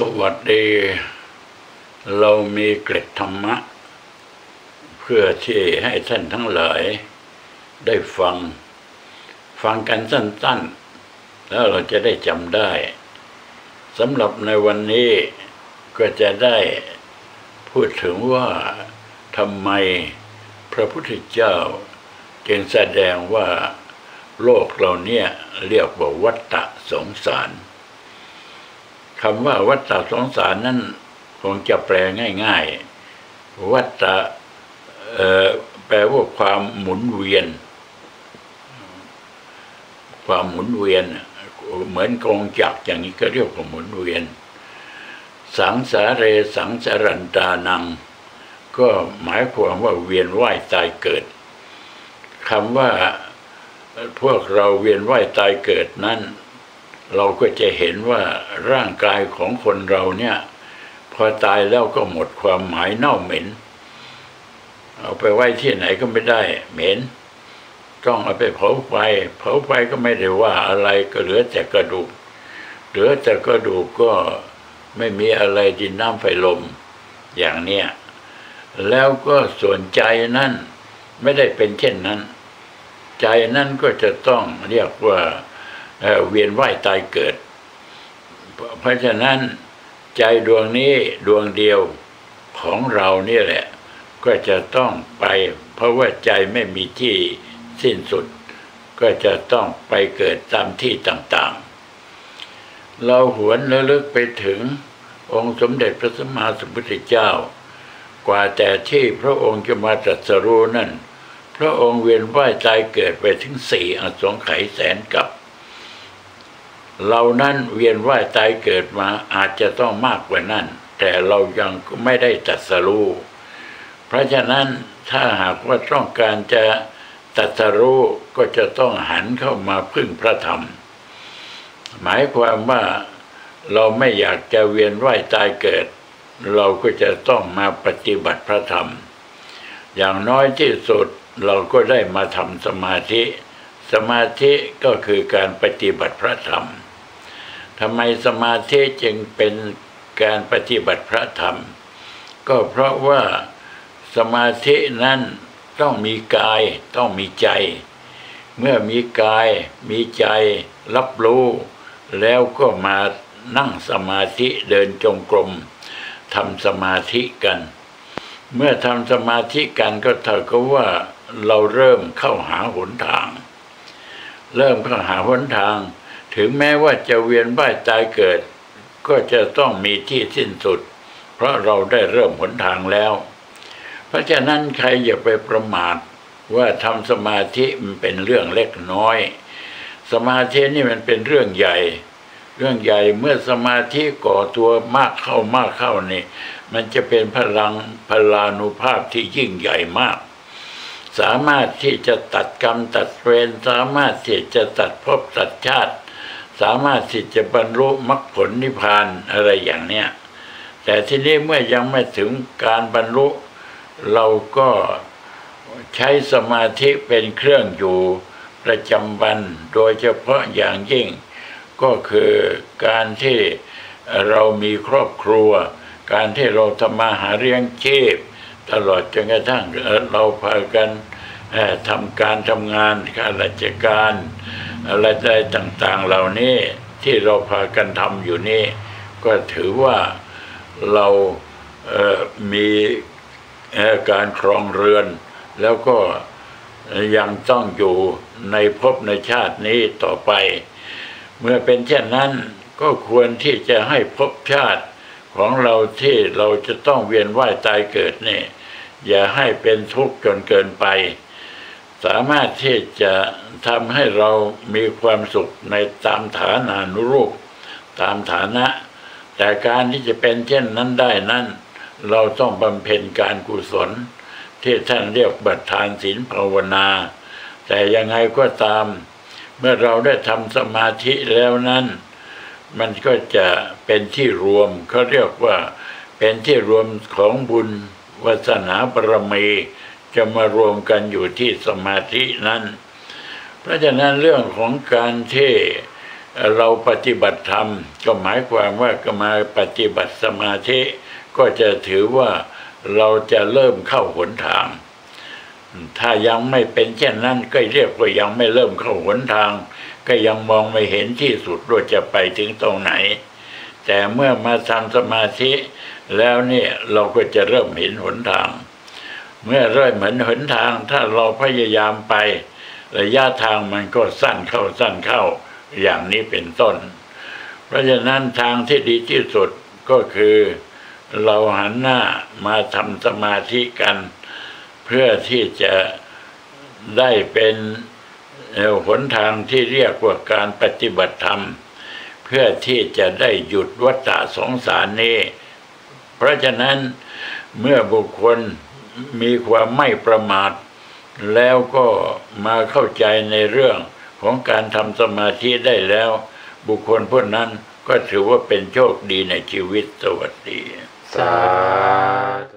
สวัสดี เรามีเกร็ดธรรมะ เพื่อที่ให้ท่านทั้งหลายได้ฟัง ฟังกันสั้นๆ แล้วเราจะได้จำได้สำหรับในวันนี้ก็จะได้พูดถึงว่าทำไมพระพุทธเจ้าจึงแสดงว่าโลกเราเนี่ยเรียกว่าวัฏฏะสงสาร คำว่าวัฏฏะสงสารนั้นคงจะแปลง่าย ๆ วัฏฏะแปลว่าความหมุนเวียน ความหมุนเวียน เหมือนกองจักรอย่างนี้ก็เรียกว่าหมุนเวียน สังสาเรสังสารันตานัง ก็หมายความว่าเวียนว่ายตายเกิดคำว่าพวกเราเวียนว่ายตายเกิดนั้น เราก็จะเห็นว่าร่างกายของคนเราเนี่ย พอตายแล้วก็หมดความหมายเน่าเหม็น เอาไปไว้ที่ไหนก็ไม่ได้เหม็น ต้องเอาไปเผาไฟเผาไฟก็ไม่ได้ว่าอะไรก็เหลือแต่กระดูก เหลือแต่กระดูกก็ไม่มีอะไรดินน้ำไฟลมอย่างเนี้ยแล้วก็ส่วนใจนั่นไม่ได้เป็นเช่นนั้น ใจนั่นก็จะต้องเรียกว่า เวียนว่ายตายเกิด เพราะฉะนั้นใจดวงนี้ดวงเดียวของเรานี่แหละ ก็จะต้องไป เพราะว่าใจไม่มีที่สิ้นสุด ก็จะต้องไปเกิดตามที่ต่างๆ เราหวนระลึกไปถึงองค์สมเด็จพระสัมมาสัมพุทธเจ้า กว่าแต่ที่พระองค์จะมาตรัสรู้นั่น พระองค์เวียนว่ายตายเกิดไปถึงสี่อสงไขยแสนกับ เรานั้นเวียนว่ายตายเกิดมาอาจจะต้องมากกว่านั้น แต่เรายังไม่ได้ตัดสรู้เพราะฉะนั้นถ้าหากว่าต้องการจะตัดสรู้ก็จะต้องหันเข้ามาพึ่งพระธรรม หมายความว่าเราไม่อยากจะเวียนว่ายตายเกิด เราก็จะต้องมาปฏิบัติพระธรรม อย่างน้อยที่สุดเราก็ได้มาทำสมาธิ สมาธิก็คือการปฏิบัติพระธรรม ทำไมสมาธิจึงเป็นการปฏิบัติพระธรรม ก็เพราะว่าสมาธินั้นต้องมีกายต้องมีใจ เมื่อมีกายมีใจรับรู้ แล้วก็มานั่งสมาธิเดินจงกรมทำสมาธิกัน เมื่อทำสมาธิกันก็เท่ากับว่าเราเริ่มเข้าหาหนทาง เริ่มเข้าหาหนทาง ถึงแม้ว่าจะเวียนว่ายตายเกิด ก็จะต้องมีที่สิ้นสุด เพราะเราได้เริ่มหนทางแล้ว เพราะฉะนั้นใครอย่าไปประมาทว่าทำสมาธิมันเป็นเรื่องเล็กน้อย สมาธินี่มันเป็นเรื่องใหญ่ เรื่องใหญ่เมื่อสมาธิก่อตัวมากเข้ามากเข้านี่ มันจะเป็นพลังพลานุภาพที่ยิ่งใหญ่มาก สามารถที่จะตัดกรรมตัดเวรสามารถที่จะตัดภพตัดชาติ สามารถที่จะบรรลุมรรคผลนิพพานอะไรอย่างเนี้ยแต่ทีนี้เมื่อยังไม่ถึงการบรรลุเราก็ใช้สมาธิเป็นเครื่องอยู่ประจำวัน โดยเฉพาะอย่างยิ่ง ก็คือการที่เรามีครอบครัว การที่เราทำมาหาเลี้ยงชีพ ตลอดจนกระทั่งเราพากันทำการทำงานข้าราชการ อะไรใดต่างๆเหล่านี้ที่เราพากันทำอยู่นี่ ก็ถือว่าเราเมีการครองเรือน แล้วก็ยังต้องอยู่ในภพในชาตินี้ต่อไป เมื่อเป็นเช่นนั้นก็ควรที่จะให้ภพชาติของเราที่เราจะต้องเวียนว่ายตายเกิดนี่อย่าให้เป็นทุกข์จนเกินไป สามารถที่จะทำให้เรามีความสุขในตามฐานานุรูป ตามฐานะ แต่การที่จะเป็นเช่นนั้นได้นั้น เราต้องบำเพ็ญการกุศล ที่ท่านเรียกบัตรทานศีลภาวนา แต่ยังไงก็ตาม เมื่อเราได้ทำสมาธิแล้วนั้น มันก็จะเป็นที่รวมเขาเรียกว่าเป็นที่รวมของบุญวาสนาบารมี จะมารวมกันอยู่ที่สมาธินั้น เพราะฉะนั้นเรื่องของการที่เอ่อเราปฏิบัติธรรม ก็หมายความว่าก็มาปฏิบัติสมาธิ ก็จะถือว่าเราจะเริ่มเข้าหนทาง ถ้ายังไม่เป็นเช่นนั้นก็เรียกว่ายังไม่เริ่มเข้าหนทาง ก็ยังมองไม่เห็นที่สุดว่าจะไปถึงตรงไหน แต่เมื่อมาทำสมาธิแล้วเนี่ยเราก็จะเริ่มเห็นหนทาง เมื่อเริ่มเห็นหนทาง ถ้าเราพยายามไประยะทางมันก็สั้นเข้าสั้นเข้าอย่างนี้เป็นต้น เพราะฉะนั้นทางที่ดีที่สุดก็คือ เราหันหน้ามาทำสมาธิกัน เพื่อที่จะได้เป็นหนทางที่เรียกว่าการปฏิบัติธรรม เพื่อที่จะได้หยุดวัฏสงสารนี้ เพราะฉะนั้นเมื่อบุคคล มีความไม่ประมาท แล้วก็มาเข้าใจในเรื่องของการทำสมาธิได้แล้ว บุคคลพวกนั้นก็ถือว่าเป็นโชคดีในชีวิตสวัสดี สาธุ